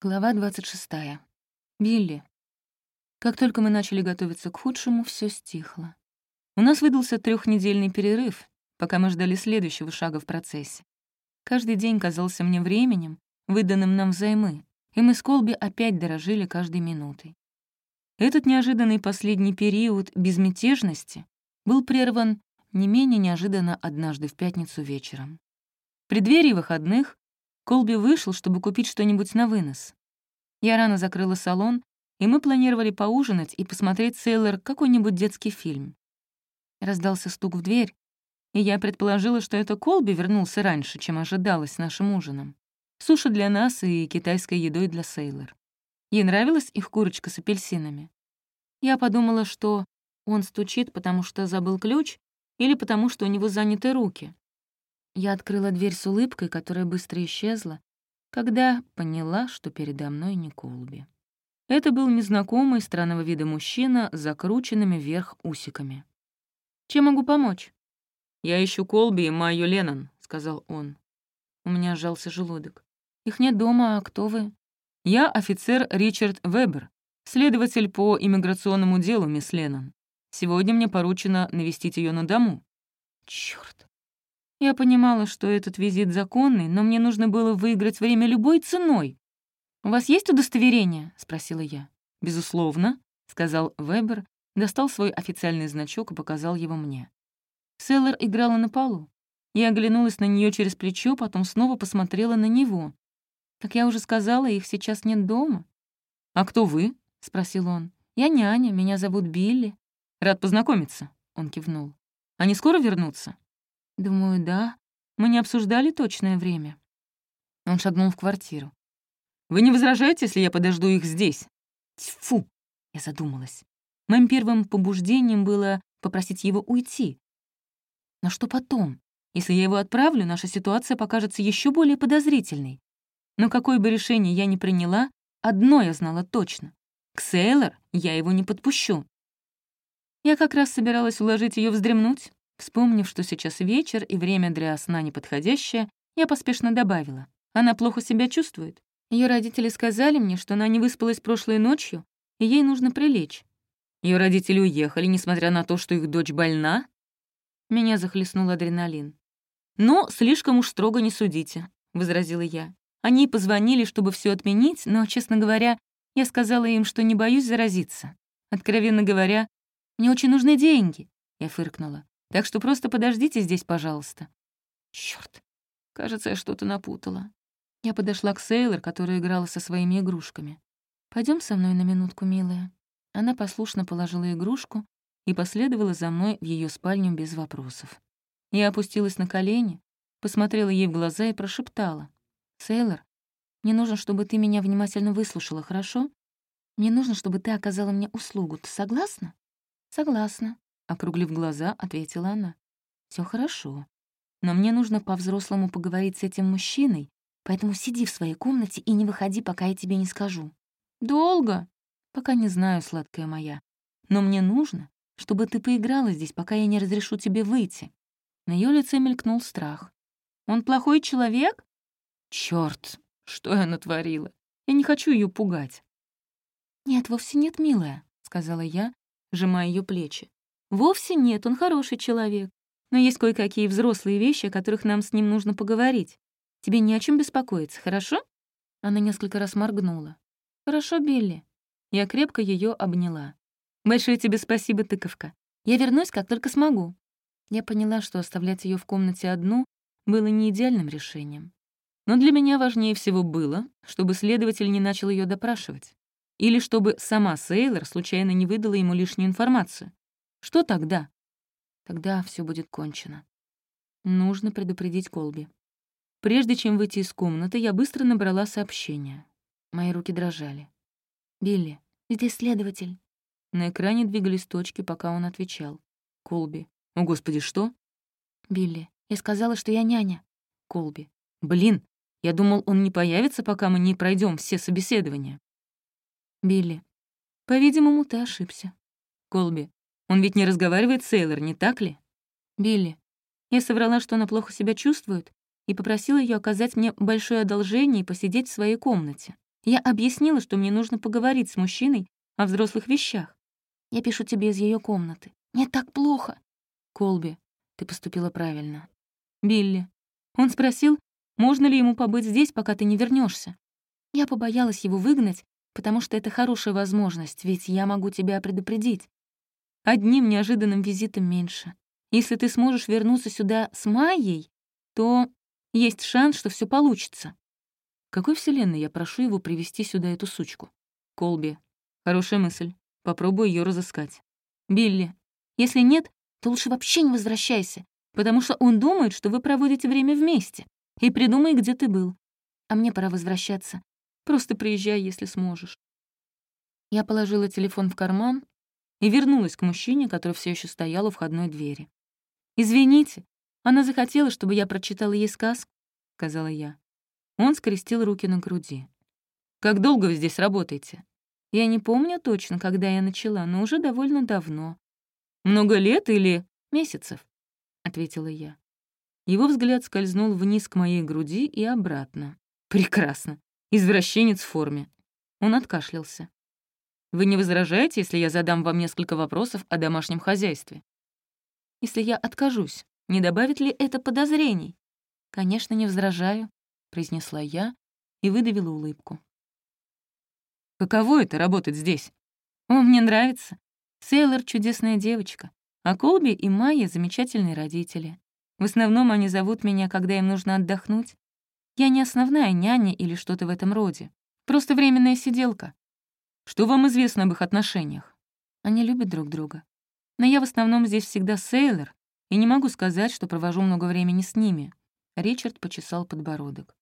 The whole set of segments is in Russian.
Глава 26. Билли. Как только мы начали готовиться к худшему, все стихло. У нас выдался трехнедельный перерыв, пока мы ждали следующего шага в процессе. Каждый день казался мне временем, выданным нам взаймы, и мы с Колби опять дорожили каждой минутой. Этот неожиданный последний период безмятежности был прерван не менее неожиданно однажды в пятницу вечером. В преддверии выходных Колби вышел, чтобы купить что-нибудь на вынос. Я рано закрыла салон, и мы планировали поужинать и посмотреть «Сейлор» какой-нибудь детский фильм. Раздался стук в дверь, и я предположила, что это Колби вернулся раньше, чем ожидалось с нашим ужином. Суши для нас и китайской едой для Сейлор. Ей нравилась их курочка с апельсинами. Я подумала, что он стучит, потому что забыл ключ, или потому что у него заняты руки. Я открыла дверь с улыбкой, которая быстро исчезла, когда поняла, что передо мной не Колби. Это был незнакомый странного вида мужчина с закрученными вверх усиками. «Чем могу помочь?» «Я ищу Колби и Майю Леннон», — сказал он. У меня сжался желудок. «Их нет дома, а кто вы?» «Я офицер Ричард Вебер, следователь по иммиграционному делу, мисс Леннон. Сегодня мне поручено навестить ее на дому». Черт! Я понимала, что этот визит законный, но мне нужно было выиграть время любой ценой. «У вас есть удостоверение?» — спросила я. «Безусловно», — сказал Вебер, достал свой официальный значок и показал его мне. Селлер играла на полу. Я оглянулась на нее через плечо, потом снова посмотрела на него. Как я уже сказала, их сейчас нет дома. «А кто вы?» — спросил он. «Я няня, меня зовут Билли». «Рад познакомиться», — он кивнул. «Они скоро вернутся?» «Думаю, да. Мы не обсуждали точное время». Он шагнул в квартиру. «Вы не возражаете, если я подожду их здесь?» «Тьфу!» — я задумалась. Моим первым побуждением было попросить его уйти. Но что потом? Если я его отправлю, наша ситуация покажется еще более подозрительной. Но какое бы решение я ни приняла, одно я знала точно. К Сейлор я его не подпущу. Я как раз собиралась уложить ее вздремнуть, Вспомнив, что сейчас вечер и время для сна неподходящее, я поспешно добавила. Она плохо себя чувствует. Ее родители сказали мне, что она не выспалась прошлой ночью, и ей нужно прилечь. Ее родители уехали, несмотря на то, что их дочь больна? Меня захлестнул адреналин. «Но слишком уж строго не судите», — возразила я. Они позвонили, чтобы все отменить, но, честно говоря, я сказала им, что не боюсь заразиться. Откровенно говоря, мне очень нужны деньги, — я фыркнула. Так что просто подождите здесь, пожалуйста». Черт, кажется, я что-то напутала. Я подошла к Сейлор, которая играла со своими игрушками. Пойдем со мной на минутку, милая». Она послушно положила игрушку и последовала за мной в ее спальню без вопросов. Я опустилась на колени, посмотрела ей в глаза и прошептала. «Сейлор, мне нужно, чтобы ты меня внимательно выслушала, хорошо? Мне нужно, чтобы ты оказала мне услугу. Ты согласна?» «Согласна», Округлив глаза, ответила она. Все хорошо. Но мне нужно по-взрослому поговорить с этим мужчиной, поэтому сиди в своей комнате и не выходи, пока я тебе не скажу». «Долго?» «Пока не знаю, сладкая моя. Но мне нужно, чтобы ты поиграла здесь, пока я не разрешу тебе выйти». На ее лице мелькнул страх. «Он плохой человек?» Черт, что я натворила? Я не хочу ее пугать». «Нет, вовсе нет, милая», — сказала я, сжимая ее плечи. Вовсе нет, он хороший человек. Но есть кое-какие взрослые вещи, о которых нам с ним нужно поговорить. Тебе не о чем беспокоиться, хорошо?» Она несколько раз моргнула. «Хорошо, Билли». Я крепко ее обняла. «Большое тебе спасибо, тыковка. Я вернусь, как только смогу». Я поняла, что оставлять ее в комнате одну было не идеальным решением. Но для меня важнее всего было, чтобы следователь не начал ее допрашивать. Или чтобы сама Сейлор случайно не выдала ему лишнюю информацию. Что тогда? Тогда все будет кончено. Нужно предупредить Колби. Прежде чем выйти из комнаты, я быстро набрала сообщение. Мои руки дрожали. «Билли, здесь следователь». На экране двигались точки, пока он отвечал. Колби. «О, Господи, что?» «Билли, я сказала, что я няня». Колби. «Блин, я думал, он не появится, пока мы не пройдем все собеседования». Билли. «По-видимому, ты ошибся». Колби. Он ведь не разговаривает с Сейлор, не так ли? Билли. Я соврала, что она плохо себя чувствует, и попросила ее оказать мне большое одолжение и посидеть в своей комнате. Я объяснила, что мне нужно поговорить с мужчиной о взрослых вещах. Я пишу тебе из ее комнаты. Мне так плохо. Колби, ты поступила правильно. Билли. Он спросил, можно ли ему побыть здесь, пока ты не вернешься. Я побоялась его выгнать, потому что это хорошая возможность, ведь я могу тебя предупредить. Одним неожиданным визитом меньше. Если ты сможешь вернуться сюда с Майей, то есть шанс, что все получится. Какой вселенной я прошу его привести сюда эту сучку? Колби. Хорошая мысль. Попробую ее разыскать. Билли. Если нет, то лучше вообще не возвращайся, потому что он думает, что вы проводите время вместе. И придумай, где ты был. А мне пора возвращаться. Просто приезжай, если сможешь. Я положила телефон в карман и вернулась к мужчине, который все еще стоял у входной двери. «Извините, она захотела, чтобы я прочитала ей сказку», — сказала я. Он скрестил руки на груди. «Как долго вы здесь работаете?» «Я не помню точно, когда я начала, но уже довольно давно». «Много лет или месяцев?» — ответила я. Его взгляд скользнул вниз к моей груди и обратно. «Прекрасно. Извращенец в форме». Он откашлялся. «Вы не возражаете, если я задам вам несколько вопросов о домашнем хозяйстве?» «Если я откажусь, не добавит ли это подозрений?» «Конечно, не возражаю», — произнесла я и выдавила улыбку. «Каково это — работать здесь?» «О, мне нравится. Сейлор — чудесная девочка, а Колби и Майя — замечательные родители. В основном они зовут меня, когда им нужно отдохнуть. Я не основная няня или что-то в этом роде. Просто временная сиделка. Что вам известно об их отношениях? Они любят друг друга. Но я в основном здесь всегда Сейлор, и не могу сказать, что провожу много времени с ними. Ричард почесал подбородок.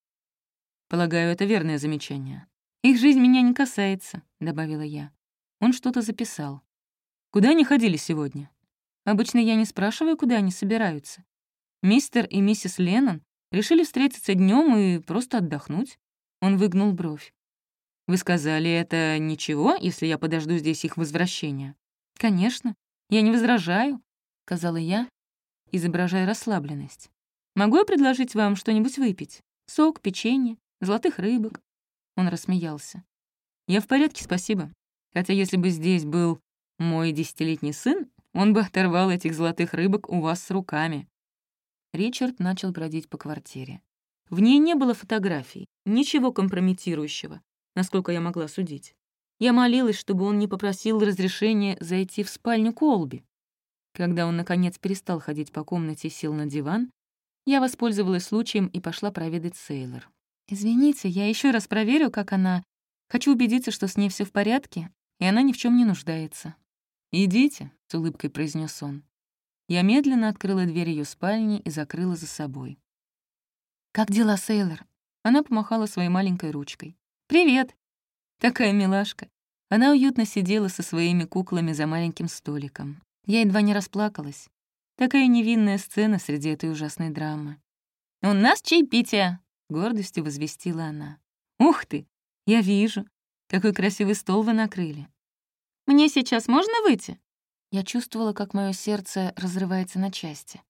Полагаю, это верное замечание. Их жизнь меня не касается, добавила я. Он что-то записал. Куда они ходили сегодня? Обычно я не спрашиваю, куда они собираются. Мистер и миссис Леннон решили встретиться днем и просто отдохнуть. Он выгнул бровь. «Вы сказали, это ничего, если я подожду здесь их возвращения?» «Конечно, я не возражаю», — сказала я, изображая расслабленность. «Могу я предложить вам что-нибудь выпить? Сок, печенье, золотых рыбок?» Он рассмеялся. «Я в порядке, спасибо. Хотя если бы здесь был мой десятилетний сын, он бы оторвал этих золотых рыбок у вас с руками. Ричард начал бродить по квартире. В ней не было фотографий, ничего компрометирующего, насколько я могла судить. Я молилась, чтобы он не попросил разрешения зайти в спальню Колби. Когда он, наконец, перестал ходить по комнате и сел на диван, я воспользовалась случаем и пошла проведать Сейлор. «Извините, я еще раз проверю, как она. Хочу убедиться, что с ней все в порядке, и она ни в чем не нуждается». «Идите», — с улыбкой произнес он. Я медленно открыла дверь ее спальни и закрыла за собой. «Как дела, Сейлор?» Она помахала своей маленькой ручкой. «Привет!» Такая милашка. Она уютно сидела со своими куклами за маленьким столиком. Я едва не расплакалась. Такая невинная сцена среди этой ужасной драмы. «У нас чаепитие!» — гордостью возвестила она. «Ух ты! Я вижу! Какой красивый стол вы накрыли!» «Мне сейчас можно выйти?» Я чувствовала, как мое сердце разрывается на части.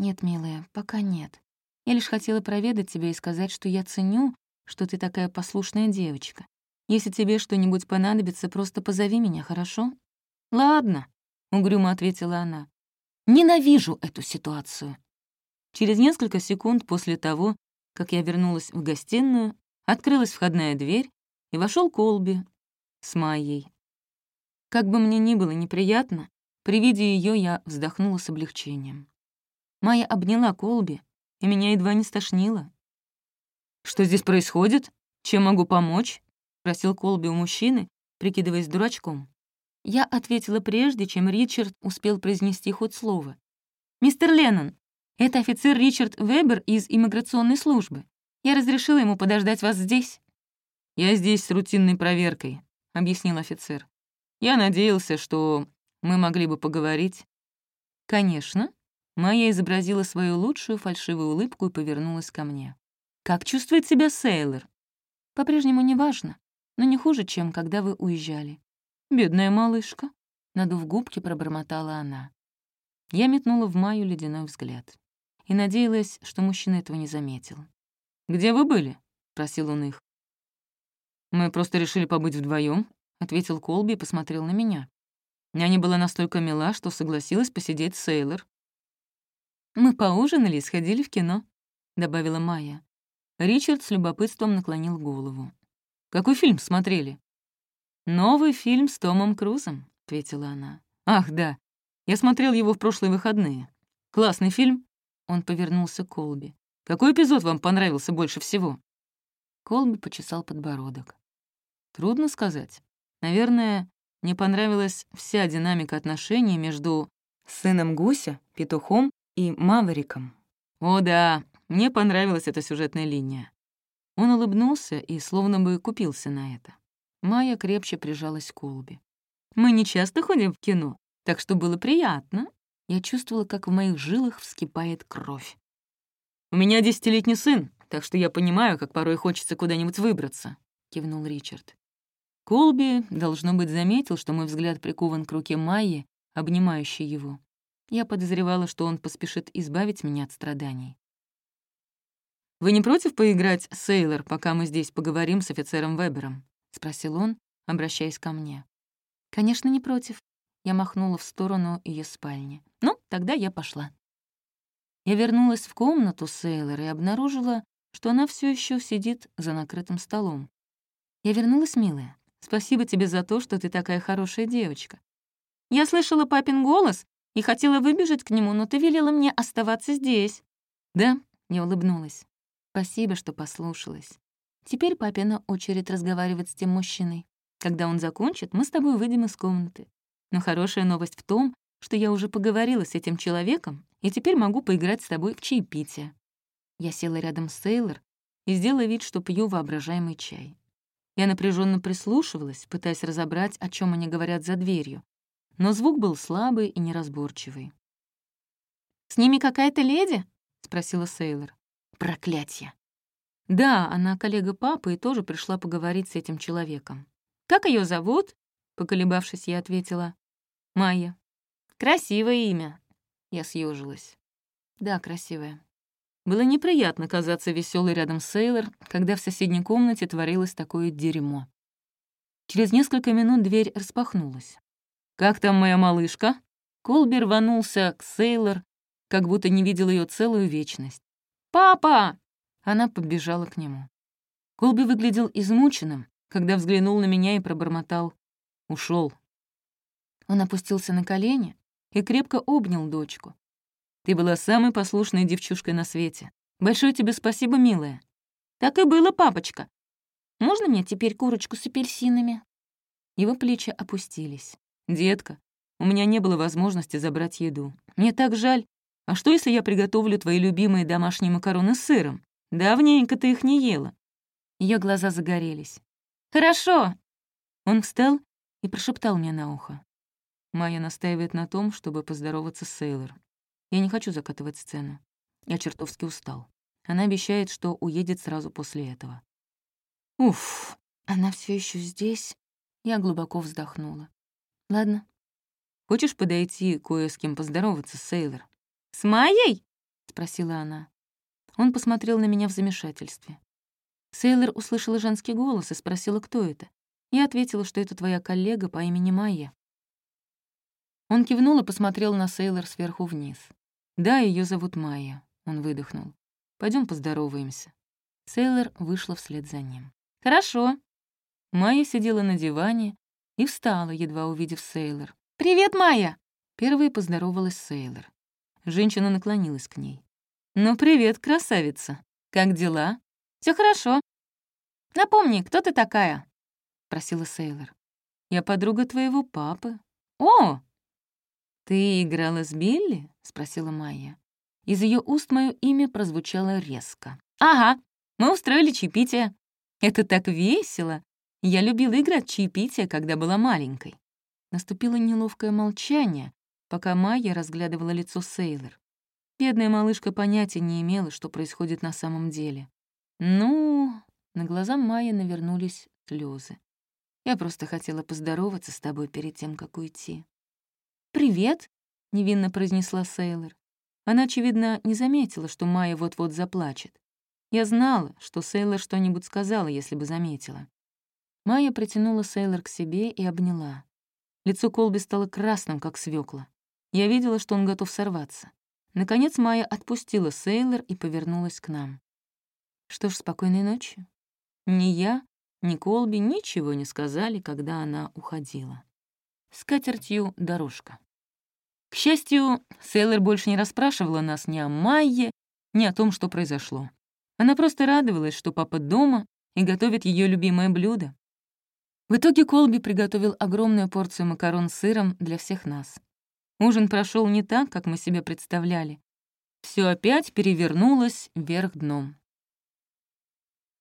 «Нет, милая, пока нет. Я лишь хотела проведать тебя и сказать, что я ценю, что ты такая послушная девочка. Если тебе что-нибудь понадобится, просто позови меня, хорошо?» «Ладно», — угрюмо ответила она. «Ненавижу эту ситуацию». Через несколько секунд после того, как я вернулась в гостиную, открылась входная дверь, и вошел Колби с Майей. Как бы мне ни было неприятно, при виде ее я вздохнула с облегчением. Майя обняла Колби, и меня едва не стошнило. «Что здесь происходит? Чем могу помочь?» — спросил Колби у мужчины, прикидываясь дурачком. Я ответила прежде, чем Ричард успел произнести хоть слово. «Мистер Леннон, это офицер Ричард Вебер из иммиграционной службы. Я разрешила ему подождать вас здесь». «Я здесь с рутинной проверкой», — объяснил офицер. Я надеялся, что мы могли бы поговорить. Конечно. Майя изобразила свою лучшую фальшивую улыбку и повернулась ко мне. «Как чувствует себя Сейлор?» «По-прежнему неважно, но не хуже, чем когда вы уезжали». «Бедная малышка», — надув губки, пробормотала она. Я метнула в Майю ледяной взгляд и надеялась, что мужчина этого не заметил. «Где вы были?» — просил он их. «Мы просто решили побыть вдвоем, ответил Колби и посмотрел на меня. Няня была настолько мила, что согласилась посидеть с Сейлор. «Мы поужинали и сходили в кино», — добавила Майя. Ричард с любопытством наклонил голову. «Какой фильм смотрели?» «Новый фильм с Томом Крузом», — ответила она. «Ах, да. Я смотрел его в прошлые выходные. Классный фильм». Он повернулся к Колби. «Какой эпизод вам понравился больше всего?» Колби почесал подбородок. «Трудно сказать. Наверное, мне понравилась вся динамика отношений между сыном гуся, петухом и Мавериком. О да, мне понравилась эта сюжетная линия. Он улыбнулся и словно бы купился на это. Майя крепче прижалась к Колби. «Мы не часто ходим в кино, так что было приятно». Я чувствовала, как в моих жилах вскипает кровь. «У меня десятилетний сын, так что я понимаю, как порой хочется куда-нибудь выбраться», — кивнул Ричард. Колби, должно быть, заметил, что мой взгляд прикован к руке Майи, обнимающей его. Я подозревала, что он поспешит избавить меня от страданий. «Вы не против поиграть, Сейлор, пока мы здесь поговорим с офицером Вебером?» — спросил он, обращаясь ко мне. «Конечно, не против». Я махнула в сторону ее спальни. «Ну, тогда я пошла». Я вернулась в комнату Сейлор и обнаружила, что она все еще сидит за накрытым столом. «Я вернулась, милая. Спасибо тебе за то, что ты такая хорошая девочка. Я слышала папин голос и хотела выбежать к нему, но ты велела мне оставаться здесь». «Да», — я улыбнулась. «Спасибо, что послушалась. Теперь папина очередь разговаривать с тем мужчиной. Когда он закончит, мы с тобой выйдем из комнаты. Но хорошая новость в том, что я уже поговорила с этим человеком и теперь могу поиграть с тобой в чаепитие». Я села рядом с Сейлор и сделала вид, что пью воображаемый чай. Я напряженно прислушивалась, пытаясь разобрать, о чем они говорят за дверью. Но звук был слабый и неразборчивый. «С ними какая-то леди?» — спросила Сейлор. «Проклятье!» «Да, она коллега папы и тоже пришла поговорить с этим человеком». «Как ее зовут?» — поколебавшись, я ответила. «Майя». «Красивое имя». Я съежилась. «Да, красивое». Было неприятно казаться веселой рядом с Сейлор, когда в соседней комнате творилось такое дерьмо. Через несколько минут дверь распахнулась. «Как там моя малышка?» Колби рванулся к Сейлор, как будто не видел ее целую вечность. «Папа!» Она побежала к нему. Колби выглядел измученным, когда взглянул на меня и пробормотал. Ушел. Он опустился на колени и крепко обнял дочку. Ты была самой послушной девчушкой на свете. Большое тебе спасибо, милая». «Так и было, папочка. Можно мне теперь курочку с апельсинами?» Его плечи опустились. «Детка, у меня не было возможности забрать еду. Мне так жаль. А что, если я приготовлю твои любимые домашние макароны с сыром? Давненько ты их не ела». Ее глаза загорелись. «Хорошо!» Он встал и прошептал мне на ухо. Майя настаивает на том, чтобы поздороваться с Сейлор. Я не хочу закатывать сцену. Я чертовски устал. Она обещает, что уедет сразу после этого. Уф, она все еще здесь? Я глубоко вздохнула. Ладно. Хочешь подойти кое с кем поздороваться, Сейлор? С Майей? спросила она. Он посмотрел на меня в замешательстве. Сейлор услышала женский голос и спросила, кто это. Я ответила, что это твоя коллега по имени Майя. Он кивнул и посмотрел на Сейлор сверху вниз. «Да, ее зовут Майя», — он выдохнул. Пойдем поздороваемся». Сейлор вышла вслед за ним. «Хорошо». Майя сидела на диване и встала, едва увидев Сейлор. «Привет, Майя!» Первой поздоровалась Сейлор. Женщина наклонилась к ней. «Ну, привет, красавица. Как дела?» Все хорошо. Напомни, кто ты такая?» — просила Сейлор. «Я подруга твоего папы». «О, «Ты играла с Билли?» — спросила Майя. Из ее уст мое имя прозвучало резко. «Ага, мы устроили чаепитие. Это так весело. Я любила играть в чаепитие, когда была маленькой». Наступило неловкое молчание, пока Майя разглядывала лицо Сейлор. Бедная малышка понятия не имела, что происходит на самом деле. «Ну...» — на глаза Майи навернулись слезы. «Я просто хотела поздороваться с тобой перед тем, как уйти». «Привет», — невинно произнесла Сейлор. Она, очевидно, не заметила, что Майя вот-вот заплачет. Я знала, что Сейлор что-нибудь сказала, если бы заметила. Майя притянула Сейлор к себе и обняла. Лицо Колби стало красным, как свекла. Я видела, что он готов сорваться. Наконец Майя отпустила Сейлор и повернулась к нам. Что ж, спокойной ночи. Ни я, ни Колби ничего не сказали, когда она уходила. С катертью дорожка. К счастью, Сейлор больше не расспрашивала нас ни о Майе, ни о том, что произошло. Она просто радовалась, что папа дома и готовит ее любимое блюдо. В итоге Колби приготовил огромную порцию макарон с сыром для всех нас. Ужин прошел не так, как мы себе представляли. Все опять перевернулось вверх дном.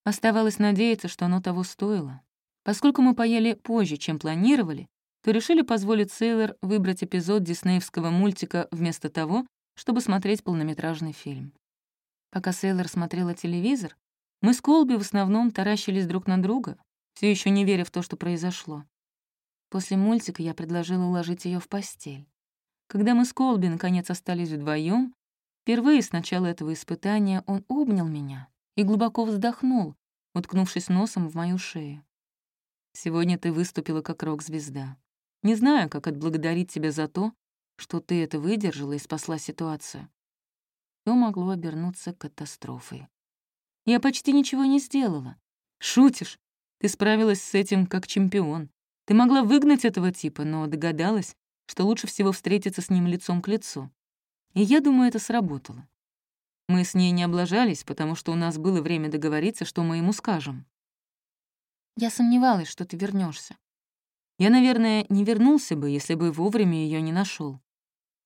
Оставалось надеяться, что оно того стоило. Поскольку мы поели позже, чем планировали, то решили позволить Сейлор выбрать эпизод диснеевского мультика вместо того, чтобы смотреть полнометражный фильм. Пока Сейлор смотрела телевизор, мы с Колби в основном таращились друг на друга, все еще не веря в то, что произошло. После мультика я предложила уложить ее в постель. Когда мы с Колби наконец остались вдвоем, впервые с начала этого испытания он обнял меня и глубоко вздохнул, уткнувшись носом в мою шею. «Сегодня ты выступила как рок-звезда. Не знаю, как отблагодарить тебя за то, что ты это выдержала и спасла ситуацию. Все могло обернуться катастрофой. Я почти ничего не сделала. Шутишь? Ты справилась с этим как чемпион. Ты могла выгнать этого типа, но догадалась, что лучше всего встретиться с ним лицом к лицу. И я думаю, это сработало. Мы с ней не облажались, потому что у нас было время договориться, что мы ему скажем. Я сомневалась, что ты вернешься. Я, наверное, не вернулся бы, если бы вовремя ее не нашел.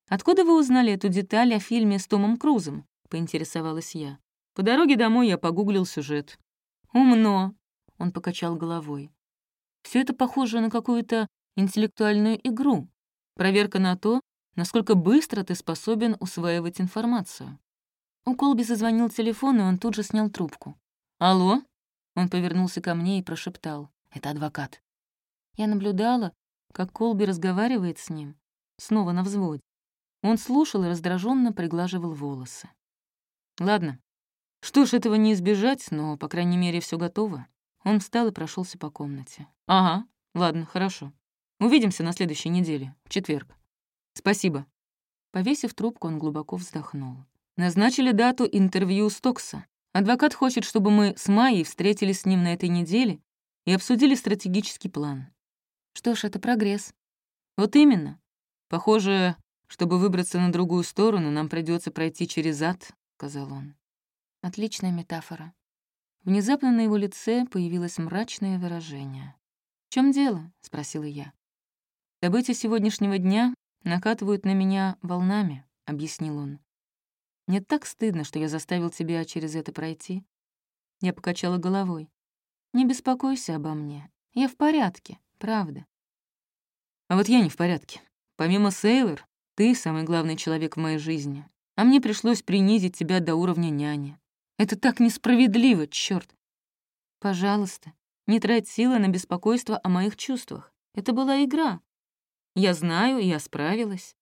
«Откуда вы узнали эту деталь о фильме с Томом Крузом?» — поинтересовалась я. По дороге домой я погуглил сюжет. «Умно. Он покачал головой. Все это похоже на какую-то интеллектуальную игру. Проверка на то, насколько быстро ты способен усваивать информацию. У Колби зазвонил телефон, и он тут же снял трубку. «Алло?» Он повернулся ко мне и прошептал. «Это адвокат». Я наблюдала, как Колби разговаривает с ним, снова на взводе. Он слушал и раздраженно приглаживал волосы. «Ладно. Что ж, этого не избежать, но, по крайней мере, все готово. Он встал и прошелся по комнате. «Ага, ладно, хорошо. Увидимся на следующей неделе, в четверг. Спасибо». Повесив трубку, он глубоко вздохнул. Назначили дату интервью Стокса. Адвокат хочет, чтобы мы с Майей встретились с ним на этой неделе и обсудили стратегический план. Что ж, это прогресс. Вот именно. Похоже, чтобы выбраться на другую сторону, нам придется пройти через ад, — сказал он. Отличная метафора. Внезапно на его лице появилось мрачное выражение. «В чем дело?» — спросила я. «События сегодняшнего дня накатывают на меня волнами», — объяснил он. «Мне так стыдно, что я заставил тебя через это пройти». Я покачала головой. «Не беспокойся обо мне. Я в порядке, правда». «А вот я не в порядке. Помимо Сейлор, ты самый главный человек в моей жизни, а мне пришлось принизить тебя до уровня няни. Это так несправедливо, черт. Пожалуйста, не трать силы на беспокойство о моих чувствах. Это была игра. Я знаю, я справилась.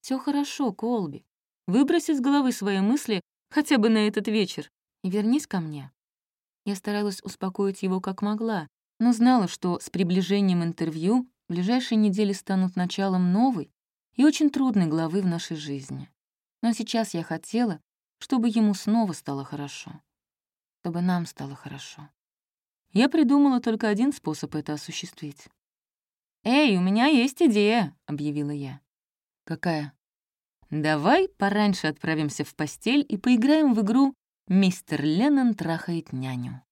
Все хорошо, Колби. Выбрось из головы свои мысли хотя бы на этот вечер и вернись ко мне. Я старалась успокоить его как могла, но знала, что с приближением интервью ближайшие недели станут началом новой и очень трудной главы в нашей жизни. Но сейчас я хотела, чтобы ему снова стало хорошо. Чтобы нам стало хорошо. Я придумала только один способ это осуществить. «Эй, у меня есть идея», — объявила я. «Какая?» «Давай пораньше отправимся в постель и поиграем в игру «Мистер Леннон трахает няню».